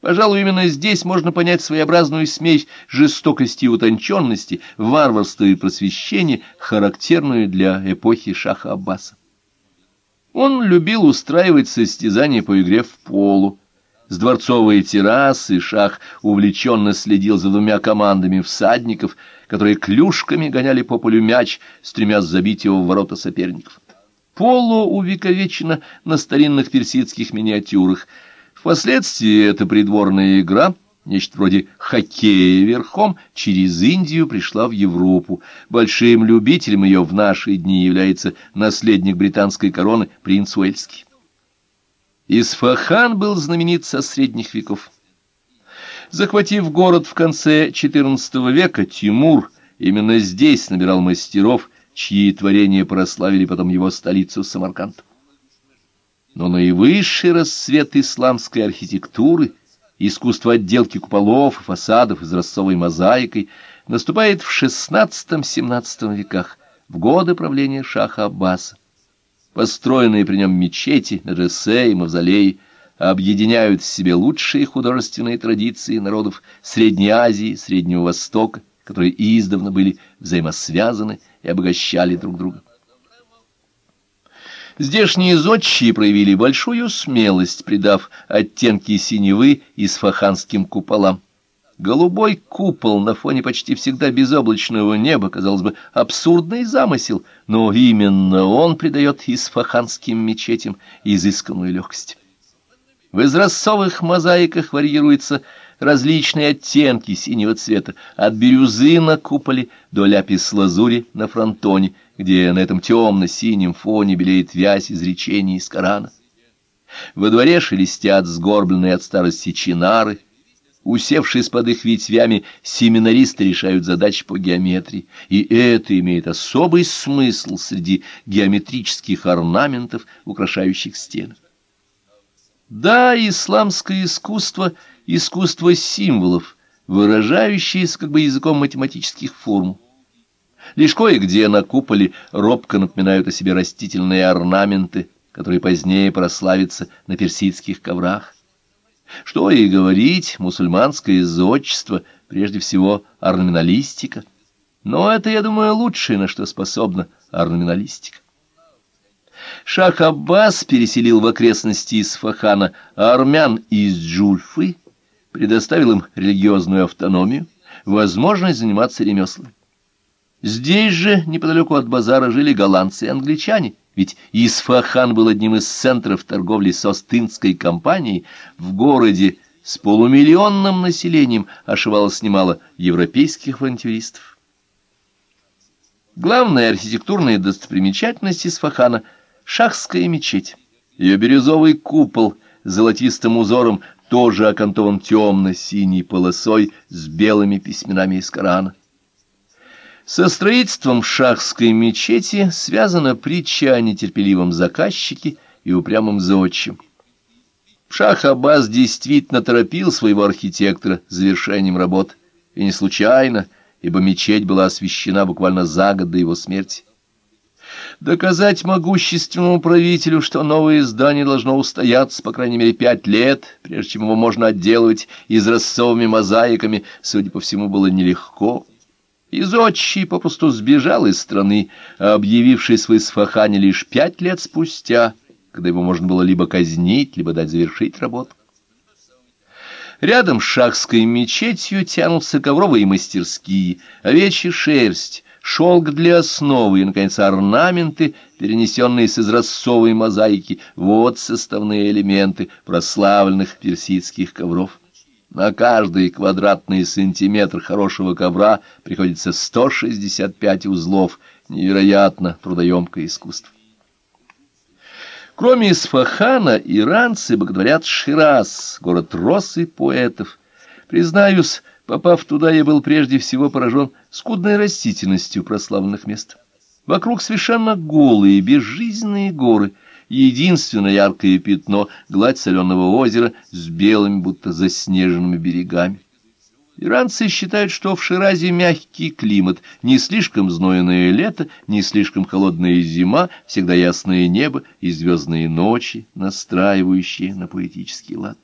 Пожалуй, именно здесь можно понять своеобразную смесь жестокости и утонченности, варварства и просвещения, характерную для эпохи Шаха Аббаса. Он любил устраивать состязания по игре в полу. С дворцовой террасы Шах увлеченно следил за двумя командами всадников, которые клюшками гоняли по полю мяч, стремясь забить его в ворота соперников. Поло увековечено на старинных персидских миниатюрах – Впоследствии эта придворная игра, нечто вроде хоккея верхом, через Индию пришла в Европу. Большим любителем ее в наши дни является наследник британской короны принц Уэльский. Исфахан был знаменит со средних веков. Захватив город в конце XIV века, Тимур именно здесь набирал мастеров, чьи творения прославили потом его столицу Самарканд но наивысший расцвет исламской архитектуры, искусство отделки куполов и фасадов изразцовой мозаикой наступает в XVI-XVII веках, в годы правления шаха Аббаса. Построенные при нем мечети, медресе и мавзолеи объединяют в себе лучшие художественные традиции народов Средней Азии, Среднего Востока, которые издавна были взаимосвязаны и обогащали друг друга. Здешние зодчие проявили большую смелость, придав оттенки синевы исфаханским куполам. Голубой купол на фоне почти всегда безоблачного неба, казалось бы, абсурдный замысел, но именно он придает исфаханским мечетям изысканную легкость. В изразцовых мозаиках варьируются различные оттенки синего цвета, от бирюзы на куполе до ляпис-лазури на фронтоне — где на этом темно-синем фоне белеет вязь изречений из Корана. Во дворе шелестят сгорбленные от старости чинары, Усевшись под их ветвями, семинаристы решают задачи по геометрии, и это имеет особый смысл среди геометрических орнаментов, украшающих стены. Да, исламское искусство — искусство символов, выражающееся как бы языком математических формул. Лишь кое-где на куполе робко напоминают о себе растительные орнаменты, которые позднее прославятся на персидских коврах. Что и говорить, мусульманское зодчество, прежде всего орнаменталистика. Но это, я думаю, лучшее, на что способна орнаменталистика. Шах Аббас переселил в окрестности Исфахана армян из Джульфы, предоставил им религиозную автономию, возможность заниматься ремеслами. Здесь же, неподалеку от базара, жили голландцы и англичане, ведь Исфахан был одним из центров торговли с Остинской компанией. В городе с полумиллионным населением ошивалось немало европейских авантюристов. Главная архитектурная достопримечательность Исфахана — Шахская мечеть. Ее бирюзовый купол с золотистым узором тоже окантован темно-синей полосой с белыми письменами из Корана. Со строительством шахской мечети связана притча о нетерпеливом заказчике и упрямом зодчем. Шах Аббас действительно торопил своего архитектора завершением работ, и не случайно, ибо мечеть была освящена буквально за год до его смерти. Доказать могущественному правителю, что новое здание должно устояться по крайней мере пять лет, прежде чем его можно отделывать изразцовыми мозаиками, судя по всему, было нелегко. Изотчий попросту сбежал из страны, объявившись в Исфахане лишь пять лет спустя, когда его можно было либо казнить, либо дать завершить работу. Рядом с шахской мечетью тянутся ковровые мастерские, овечья шерсть, шелк для основы и, наконец, орнаменты, перенесенные с изразцовой мозаики. Вот составные элементы прославленных персидских ковров. На каждый квадратный сантиметр хорошего ковра приходится 165 узлов. Невероятно трудоемкое искусство. Кроме Исфахана, иранцы боготворят Шираз, город роз и поэтов. Признаюсь, попав туда, я был прежде всего поражен скудной растительностью прославленных мест. Вокруг совершенно голые, безжизненные горы — единственное яркое пятно — гладь соленого озера с белыми, будто заснеженными берегами. Иранцы считают, что в Ширазе мягкий климат, не слишком знойное лето, не слишком холодная зима, всегда ясное небо и звездные ночи, настраивающие на поэтический лад.